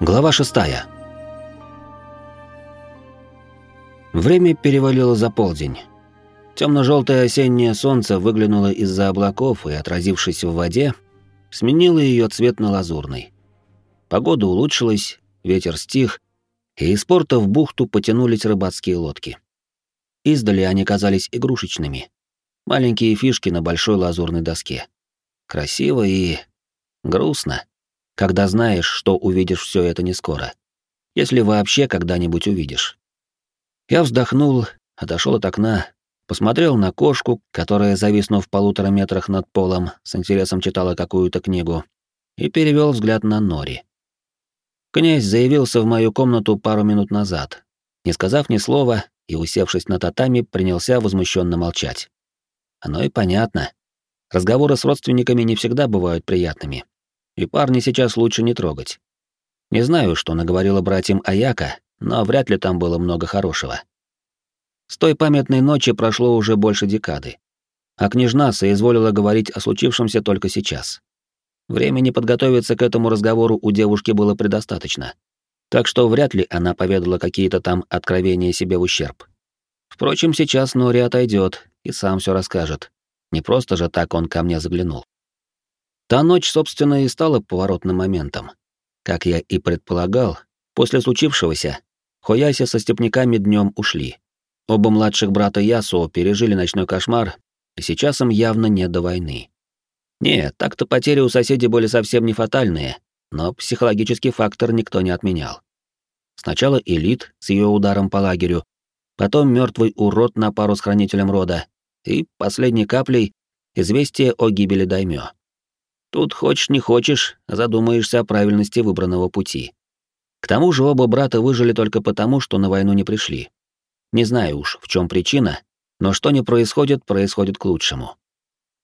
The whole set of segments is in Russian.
Глава шестая. Время перевалило за полдень. Темно-желтое осеннее солнце выглянуло из-за облаков и, отразившись в воде, сменило ее цвет на лазурный. Погода улучшилась, ветер стих, и из порта в бухту потянулись рыбацкие лодки. Издали они казались игрушечными. Маленькие фишки на большой лазурной доске. Красиво и... грустно, когда знаешь, что увидишь все это не скоро. Если вообще когда-нибудь увидишь. Я вздохнул, отошел от окна, посмотрел на кошку, которая, зависнув в полутора метрах над полом, с интересом читала какую-то книгу, и перевел взгляд на Нори. Князь заявился в мою комнату пару минут назад. Не сказав ни слова и, усевшись на татами, принялся возмущенно молчать. Оно и понятно. Разговоры с родственниками не всегда бывают приятными. И парни сейчас лучше не трогать. Не знаю, что наговорила братьям Аяка, но вряд ли там было много хорошего. С той памятной ночи прошло уже больше декады. А княжна соизволила говорить о случившемся только сейчас. Времени подготовиться к этому разговору у девушки было предостаточно. Так что вряд ли она поведала какие-то там откровения себе в ущерб. Впрочем, сейчас Нори отойдет и сам все расскажет. Не просто же так он ко мне заглянул. Та ночь, собственно, и стала поворотным моментом. Как я и предполагал, после случившегося Хояси со степняками днем ушли. Оба младших брата Ясуо пережили ночной кошмар, и сейчас им явно не до войны. Нет, так-то потери у соседей были совсем не фатальные, но психологический фактор никто не отменял. Сначала элит с ее ударом по лагерю, потом мертвый урод на пару с хранителем рода, и последней каплей известие о гибели Даймё. Тут хочешь не хочешь, задумаешься о правильности выбранного пути. К тому же оба брата выжили только потому, что на войну не пришли. Не знаю уж, в чем причина, но что не происходит, происходит к лучшему.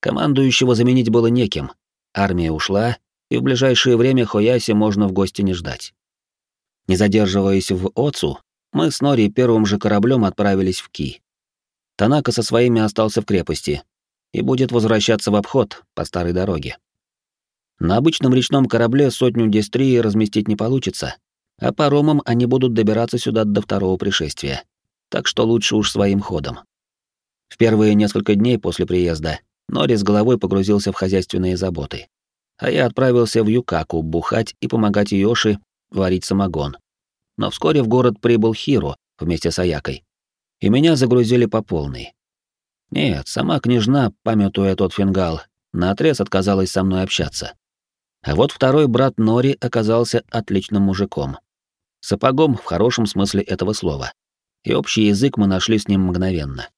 Командующего заменить было неким. Армия ушла, и в ближайшее время Хояси можно в гости не ждать. Не задерживаясь в Оцу, мы с Нори первым же кораблем отправились в Ки. Танака со своими остался в крепости и будет возвращаться в обход по старой дороге. На обычном речном корабле сотню дистрии разместить не получится, а паромом они будут добираться сюда до второго пришествия. Так что лучше уж своим ходом. В первые несколько дней после приезда Нори с головой погрузился в хозяйственные заботы. А я отправился в Юкаку бухать и помогать Йоши варить самогон. Но вскоре в город прибыл Хиро вместе с Аякой. И меня загрузили по полной. Нет, сама княжна, памятуя тот фингал, наотрез отказалась со мной общаться. А вот второй брат Нори оказался отличным мужиком. Сапогом в хорошем смысле этого слова. И общий язык мы нашли с ним мгновенно.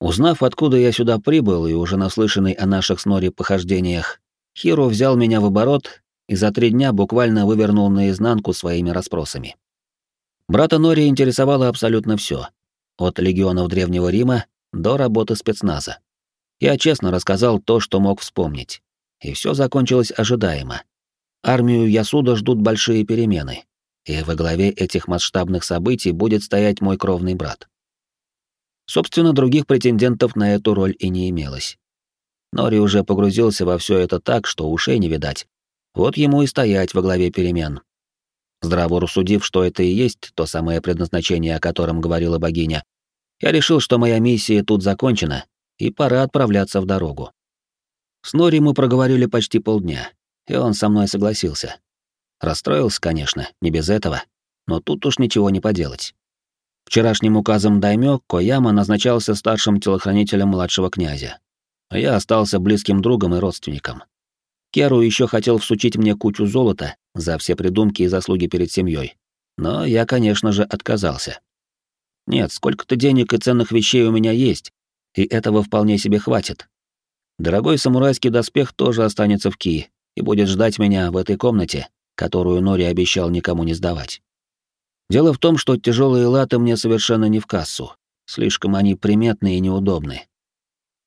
Узнав, откуда я сюда прибыл и уже наслышанный о наших с Нори похождениях, Хиро взял меня в оборот и за три дня буквально вывернул наизнанку своими расспросами. Брата Нори интересовало абсолютно все, от легионов Древнего Рима до работы спецназа. Я честно рассказал то, что мог вспомнить и все закончилось ожидаемо. Армию Ясуда ждут большие перемены, и во главе этих масштабных событий будет стоять мой кровный брат. Собственно, других претендентов на эту роль и не имелось. Нори уже погрузился во все это так, что ушей не видать. Вот ему и стоять во главе перемен. Здраво рассудив, что это и есть то самое предназначение, о котором говорила богиня, я решил, что моя миссия тут закончена, и пора отправляться в дорогу. С Нори мы проговорили почти полдня, и он со мной согласился. Расстроился, конечно, не без этого, но тут уж ничего не поделать. Вчерашним указом Даймё Кояма назначался старшим телохранителем младшего князя, а я остался близким другом и родственником. Керу еще хотел всучить мне кучу золота за все придумки и заслуги перед семьей, но я, конечно же, отказался. Нет, сколько-то денег и ценных вещей у меня есть, и этого вполне себе хватит, Дорогой самурайский доспех тоже останется в Ки и будет ждать меня в этой комнате, которую Нори обещал никому не сдавать. Дело в том, что тяжелые латы мне совершенно не в кассу. Слишком они приметные и неудобны.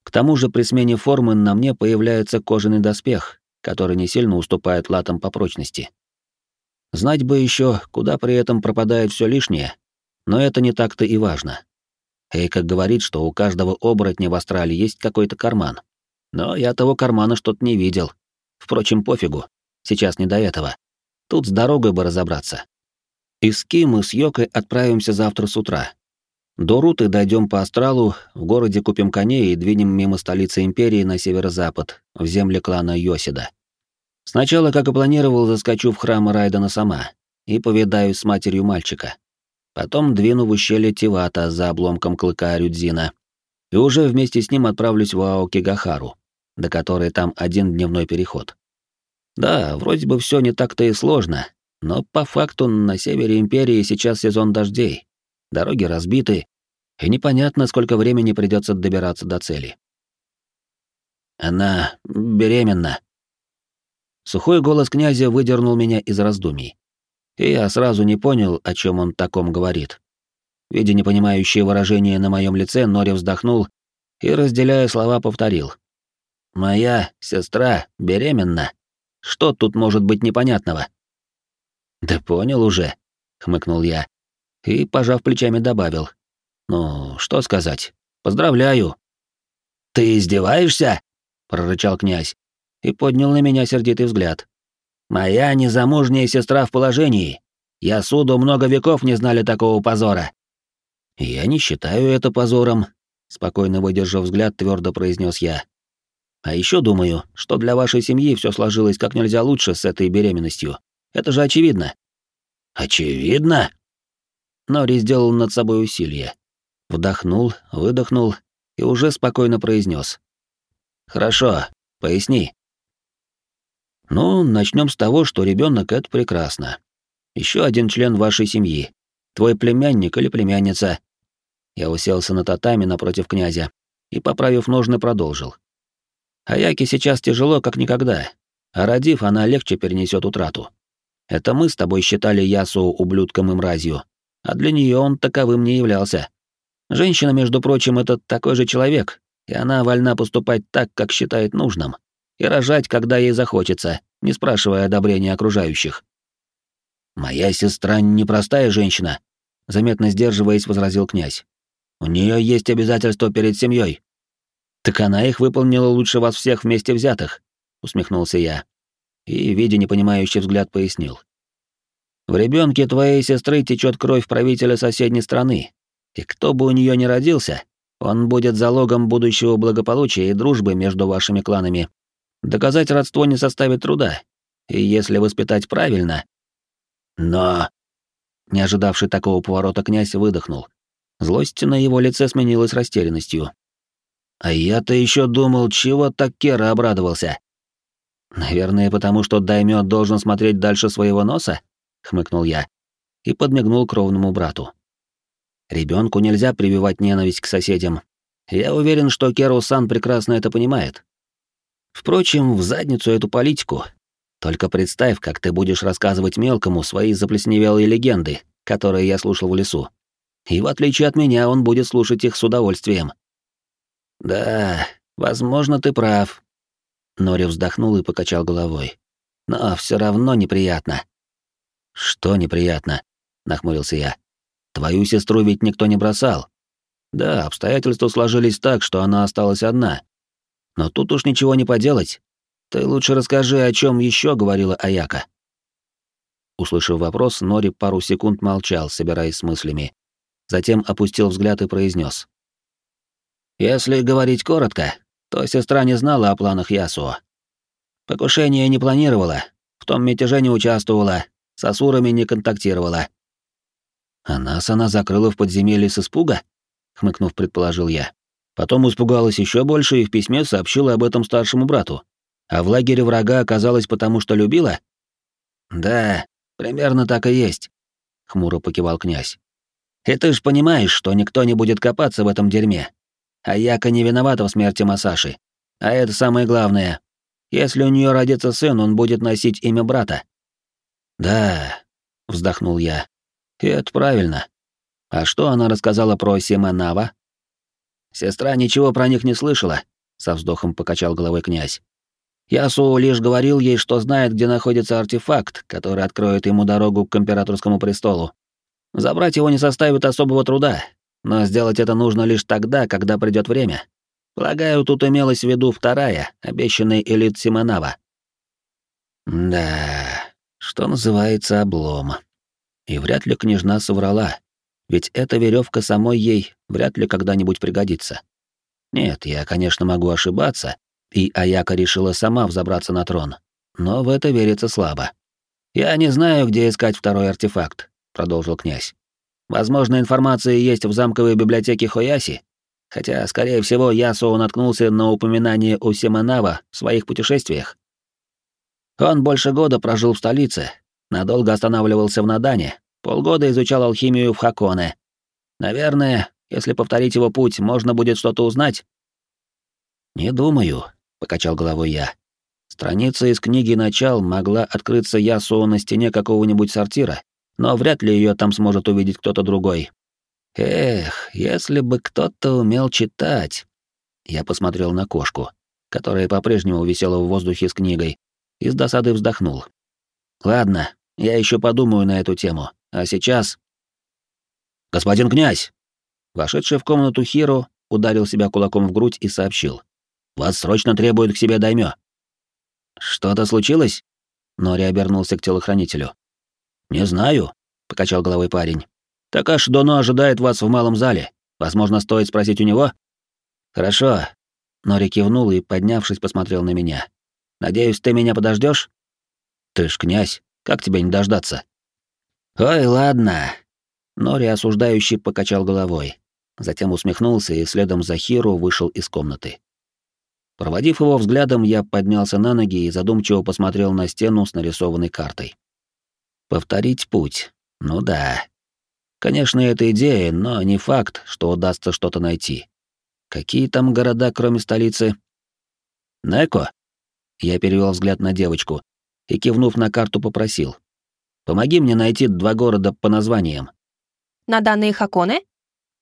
К тому же при смене формы на мне появляется кожаный доспех, который не сильно уступает латам по прочности. Знать бы еще, куда при этом пропадает все лишнее, но это не так-то и важно. Эйка говорит, что у каждого оборотня в астрале есть какой-то карман, но я того кармана что-то не видел. Впрочем, пофигу. Сейчас не до этого. Тут с дорогой бы разобраться. Из Ки мы с Йокой отправимся завтра с утра. До Руты дойдем по астралу, в городе купим коней и двинем мимо столицы империи на северо-запад, в земли клана Йосида. Сначала, как и планировал, заскочу в храм Райдена сама и повидаюсь с матерью мальчика. Потом двину в ущелье Тивата за обломком клыка Рюдзина. И уже вместе с ним отправлюсь в Аокигахару, до которой там один дневной переход. Да, вроде бы все не так-то и сложно, но по факту на севере империи сейчас сезон дождей, дороги разбиты, и непонятно, сколько времени придется добираться до цели. Она беременна. Сухой голос князя выдернул меня из раздумий. И я сразу не понял, о чем он таком говорит. Видя непонимающее выражение на моем лице, Нори вздохнул и, разделяя слова, повторил. «Моя сестра беременна. Что тут может быть непонятного?» «Да понял уже», — хмыкнул я и, пожав плечами, добавил. «Ну, что сказать? Поздравляю». «Ты издеваешься?» — прорычал князь и поднял на меня сердитый взгляд. «Моя незамужняя сестра в положении. Я суду много веков не знали такого позора». «Я не считаю это позором», — спокойно выдержав взгляд, твердо произнес я. «А еще думаю, что для вашей семьи все сложилось как нельзя лучше с этой беременностью. Это же очевидно». «Очевидно?» Нори сделал над собой усилие. Вдохнул, выдохнул и уже спокойно произнес. «Хорошо, поясни». «Ну, начнем с того, что ребенок это прекрасно. Еще один член вашей семьи. Твой племянник или племянница». Я уселся на татами напротив князя и, поправив ножны, продолжил. «Аяке сейчас тяжело, как никогда, а родив, она легче перенесет утрату. Это мы с тобой считали Ясу ублюдком и мразью, а для нее он таковым не являлся. Женщина, между прочим, это такой же человек, и она вольна поступать так, как считает нужным, и рожать, когда ей захочется, не спрашивая одобрения окружающих. «Моя сестра непростая женщина», — заметно сдерживаясь, возразил князь. «У нее есть обязательства перед семьей. «Так она их выполнила лучше вас всех вместе взятых», — усмехнулся я. И, видя непонимающий взгляд, пояснил. В ребенке твоей сестры течет кровь правителя соседней страны, и кто бы у нее ни родился, он будет залогом будущего благополучия и дружбы между вашими кланами. Доказать родство не составит труда, и если воспитать правильно... Но... Не ожидавший такого поворота князь выдохнул. Злость на его лице сменилась растерянностью. А я-то еще думал, чего так Кера обрадовался. Наверное, потому что Даймё должен смотреть дальше своего носа? хмыкнул я и подмигнул кровному брату. Ребенку нельзя прививать ненависть к соседям. Я уверен, что Керу-сан прекрасно это понимает. Впрочем, в задницу эту политику. Только представь, как ты будешь рассказывать мелкому свои заплесневелые легенды, которые я слушал в лесу. И в отличие от меня, он будет слушать их с удовольствием. Да, возможно, ты прав. Нори вздохнул и покачал головой. Но все равно неприятно. «Что неприятно?» — нахмурился я. «Твою сестру ведь никто не бросал. Да, обстоятельства сложились так, что она осталась одна. Но тут уж ничего не поделать. Ты лучше расскажи, о чем еще говорила Аяка». Услышав вопрос, Нори пару секунд молчал, собираясь с мыслями. Затем опустил взгляд и произнес: «Если говорить коротко, то сестра не знала о планах Ясуо. Покушение не планировала, в том мятеже не участвовала, с асурами не контактировала. А нас она закрыла в подземелье с испуга? Хмыкнув, предположил я. Потом испугалась еще больше и в письме сообщила об этом старшему брату. А в лагере врага оказалась потому, что любила? Да, примерно так и есть, хмуро покивал князь. И ты ж понимаешь, что никто не будет копаться в этом дерьме. А Яка не виновата в смерти Масаши. А это самое главное. Если у нее родится сын, он будет носить имя брата. «Да», — вздохнул я. «И это правильно. А что она рассказала про Симонава?» «Сестра ничего про них не слышала», — со вздохом покачал головой князь. Ясу лишь говорил ей, что знает, где находится артефакт, который откроет ему дорогу к императорскому престолу. Забрать его не составит особого труда, но сделать это нужно лишь тогда, когда придет время. Полагаю, тут имелась в виду вторая, обещанная элит Симонава. Да, Что называется, облом. И вряд ли княжна соврала, ведь эта веревка самой ей вряд ли когда-нибудь пригодится. Нет, я, конечно, могу ошибаться, и Аяка решила сама взобраться на трон, но в это верится слабо. «Я не знаю, где искать второй артефакт», — продолжил князь. «Возможно, информация есть в замковой библиотеке Хояси, хотя, скорее всего, Ясуо наткнулся на упоминание у Семенава в своих путешествиях. Он больше года прожил в столице, надолго останавливался в Надане, полгода изучал алхимию в Хаконе. Наверное, если повторить его путь, можно будет что-то узнать. «Не думаю», — покачал головой я. Страница из книги «Начал» могла открыться Ясуо на стене какого-нибудь сортира, но вряд ли ее там сможет увидеть кто-то другой. Эх, если бы кто-то умел читать. Я посмотрел на кошку, которая по-прежнему висела в воздухе с книгой, и с досадой вздохнул. Ладно, я еще подумаю на эту тему. А сейчас... Господин князь! Вошедший в комнату Хиро ударил себя кулаком в грудь и сообщил. Вас срочно требует к себе даймё. Что-то случилось? Нори обернулся к телохранителю. Не знаю, покачал головой парень. Такаш Доно ожидает вас в малом зале. Возможно, стоит спросить у него? Хорошо. Нори кивнул и, поднявшись, посмотрел на меня. Надеюсь, ты меня подождешь? Ты ж князь, как тебя не дождаться? Ой, ладно. Нори осуждающий покачал головой, затем усмехнулся и следом за Хиру вышел из комнаты. Проводив его взглядом, я поднялся на ноги и задумчиво посмотрел на стену с нарисованной картой. Повторить путь. Ну да. Конечно, это идея, но не факт, что удастся что-то найти. Какие там города, кроме столицы? Неко? Я перевел взгляд на девочку и, кивнув на карту, попросил. «Помоги мне найти два города по названиям». На данные Хаконы?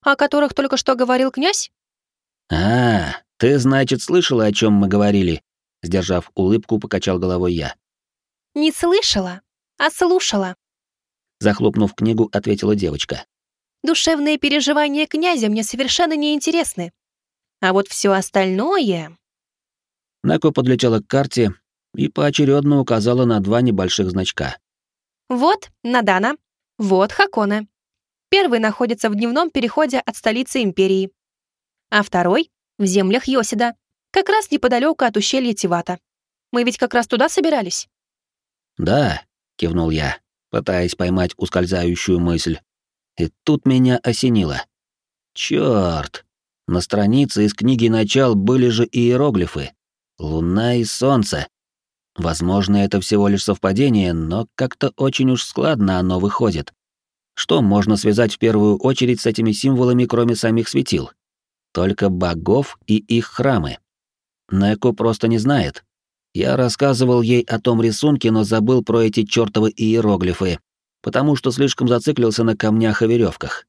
О которых только что говорил князь? А, ты, значит, слышала, о чем мы говорили? Сдержав улыбку, покачал головой я. Не слышала, а слушала. Захлопнув книгу, ответила девочка. Душевные переживания князя мне совершенно не интересны. А вот все остальное... Нако подлетела к карте и поочередно указала на два небольших значка. Вот Надана, вот Хакона. Первый находится в дневном переходе от столицы империи, а второй — в землях Йосида, как раз неподалеку от ущелья Тивата. Мы ведь как раз туда собирались. «Да», — кивнул я, пытаясь поймать ускользающую мысль. И тут меня осенило. Чёрт! На странице из книги «Начал» были же иероглифы. Луна и солнце. Возможно, это всего лишь совпадение, но как-то очень уж складно оно выходит. Что можно связать в первую очередь с этими символами, кроме самих светил? Только богов и их храмы. Неко просто не знает. Я рассказывал ей о том рисунке, но забыл про эти чёртовы иероглифы, потому что слишком зациклился на камнях и веревках.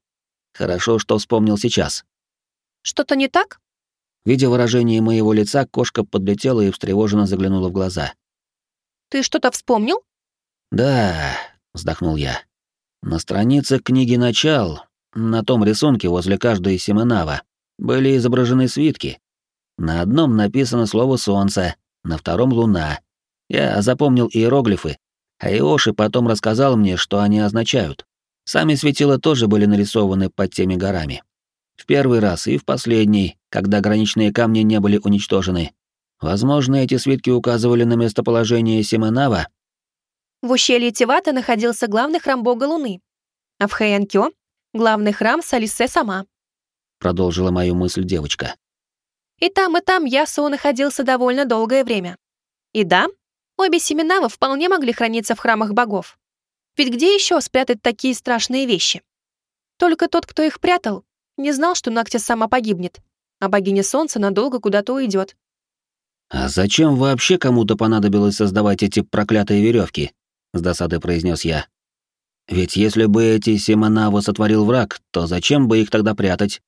Хорошо, что вспомнил сейчас. Что-то не так? Видя выражение моего лица, кошка подлетела и встревоженно заглянула в глаза. «Ты что-то вспомнил?» «Да», — вздохнул я. «На странице книги «Начал», на том рисунке возле каждой семенава, были изображены свитки. На одном написано слово «солнце», на втором — «луна». Я запомнил иероглифы, а Иоши потом рассказал мне, что они означают. Сами светила тоже были нарисованы под теми горами. В первый раз и в последний, когда граничные камни не были уничтожены. Возможно, эти свитки указывали на местоположение Симонава. В ущелье Тивата находился главный храм бога Луны, а в Хэйанкё — главный храм Салисе сама. Продолжила мою мысль девочка. И там, и там Ясуо находился довольно долгое время. И да, обе Семенава вполне могли храниться в храмах богов. Ведь где еще спрятать такие страшные вещи? Только тот, кто их прятал, не знал, что Нактис сама погибнет, а богиня солнца надолго куда-то уйдет. «А зачем вообще кому-то понадобилось создавать эти проклятые веревки? с досадой произнес я. «Ведь если бы эти Симонавы сотворил враг, то зачем бы их тогда прятать?»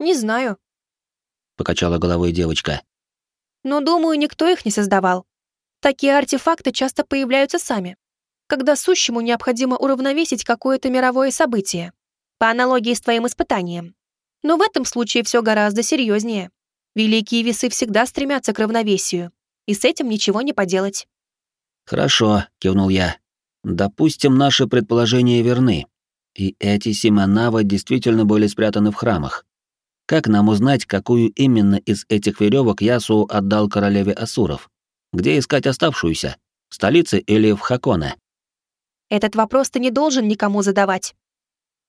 «Не знаю», — покачала головой девочка. «Но, думаю, никто их не создавал. Такие артефакты часто появляются сами, когда сущему необходимо уравновесить какое-то мировое событие по аналогии с твоим испытанием. Но в этом случае все гораздо серьезнее. Великие весы всегда стремятся к равновесию, и с этим ничего не поделать. «Хорошо», — кивнул я. допустим, наши предположения верны, и эти семенава действительно были спрятаны в храмах. Как нам узнать, какую именно из этих веревок Ясу отдал королеве Асуров? Где искать оставшуюся? В столице или в Хаконе? Этот вопрос ты не должен никому задавать.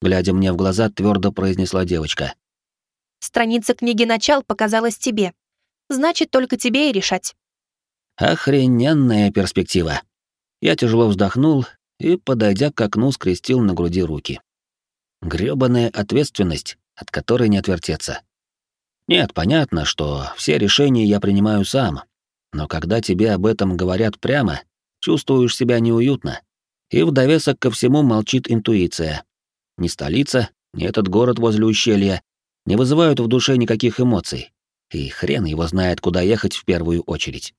Глядя мне в глаза, твердо произнесла девочка. Страница книги «Начал» показалась тебе. Значит, только тебе и решать. Охрененная перспектива. Я тяжело вздохнул и, подойдя к окну, скрестил на груди руки. Грёбаная ответственность, от которой не отвертеться. Нет, понятно, что все решения я принимаю сам, но когда тебе об этом говорят прямо, чувствуешь себя неуютно. И в довесок ко всему молчит интуиция. Ни столица, ни этот город возле ущелья не вызывают в душе никаких эмоций. И хрен его знает, куда ехать в первую очередь.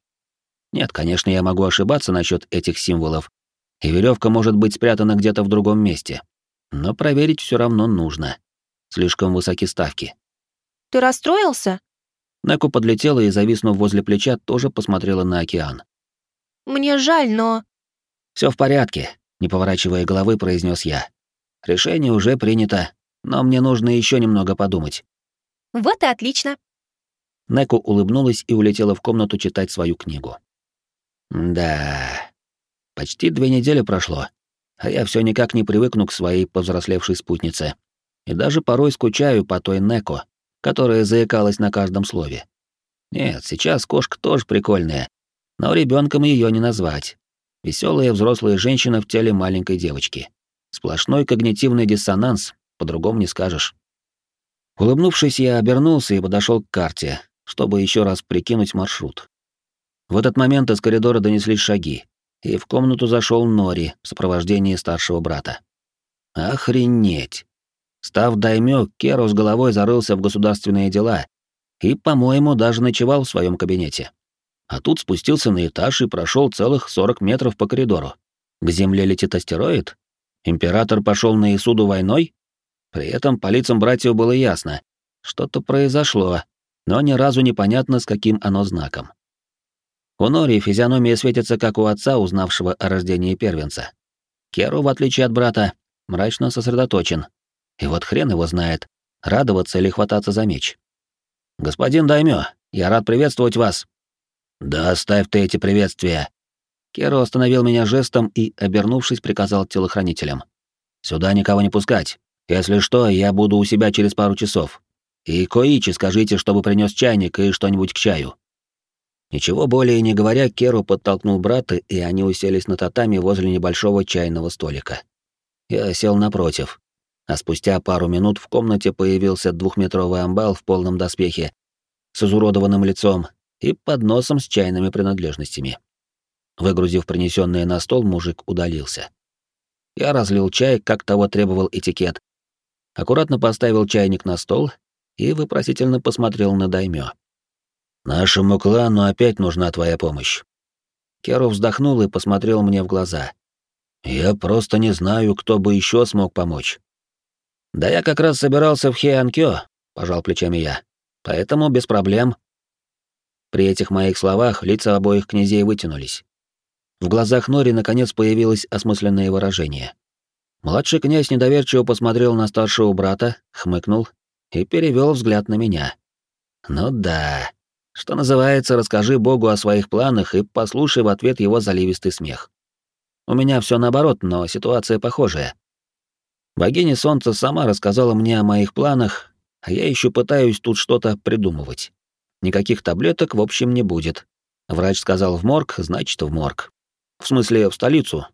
Нет, конечно, я могу ошибаться насчет этих символов, и веревка может быть спрятана где-то в другом месте. Но проверить все равно нужно. Слишком высоки ставки. Ты расстроился? Неку подлетела и, зависнув возле плеча, тоже посмотрела на океан. Мне жаль, но... Все в порядке, не поворачивая головы, произнес я. Решение уже принято, но мне нужно еще немного подумать. Вот и отлично. Неку улыбнулась и улетела в комнату читать свою книгу. Да, почти две недели прошло, а я все никак не привыкну к своей повзрослевшей спутнице. И даже порой скучаю по той Неко, которая заикалась на каждом слове. Нет, сейчас кошка тоже прикольная, но ребенком ее не назвать. Веселая взрослая женщина в теле маленькой девочки. Сплошной когнитивный диссонанс, по-другому не скажешь. Улыбнувшись, я обернулся и подошел к карте, чтобы еще раз прикинуть маршрут. В этот момент из коридора донеслись шаги, и в комнату зашел Нори в сопровождении старшего брата. Охренеть! Став даймё, Керу с головой зарылся в государственные дела и, по-моему, даже ночевал в своем кабинете. А тут спустился на этаж и прошел целых 40 метров по коридору. К земле летит астероид? Император пошел на Исуду войной? При этом по лицам братьев было ясно. Что-то произошло, но ни разу непонятно, с каким оно знаком. У Нори физиономия светится, как у отца, узнавшего о рождении первенца. Керу, в отличие от брата, мрачно сосредоточен. И вот хрен его знает, радоваться или хвататься за меч. «Господин Даймё, я рад приветствовать вас». «Да оставь ты эти приветствия». Керу остановил меня жестом и, обернувшись, приказал телохранителям. «Сюда никого не пускать. Если что, я буду у себя через пару часов. И Коичи скажите, чтобы принес чайник и что-нибудь к чаю. Ничего более не говоря, Керу подтолкнул брата, и они уселись на татами возле небольшого чайного столика. Я сел напротив, а спустя пару минут в комнате появился двухметровый амбал в полном доспехе с изуродованным лицом и подносом с чайными принадлежностями. Выгрузив принесенное на стол, мужик удалился. Я разлил чай, как того требовал этикет, аккуратно поставил чайник на стол и вопросительно посмотрел на Даймё. Нашему клану опять нужна твоя помощь. Керу вздохнул и посмотрел мне в глаза. Я просто не знаю, кто бы еще смог помочь. Да я как раз собирался в Хеанкё, пожал плечами я. Поэтому без проблем. При этих моих словах лица обоих князей вытянулись. В глазах Нори наконец появилось осмысленное выражение. Младший князь недоверчиво посмотрел на старшего брата, хмыкнул и перевел взгляд на меня. Ну да, что называется, расскажи Богу о своих планах и послушай в ответ его заливистый смех. У меня все наоборот, но ситуация похожая. Богиня Солнца сама рассказала мне о моих планах, а я еще пытаюсь тут что-то придумывать. Никаких таблеток, в общем, не будет. Врач сказал в морг, значит, в морг. В смысле, в столицу,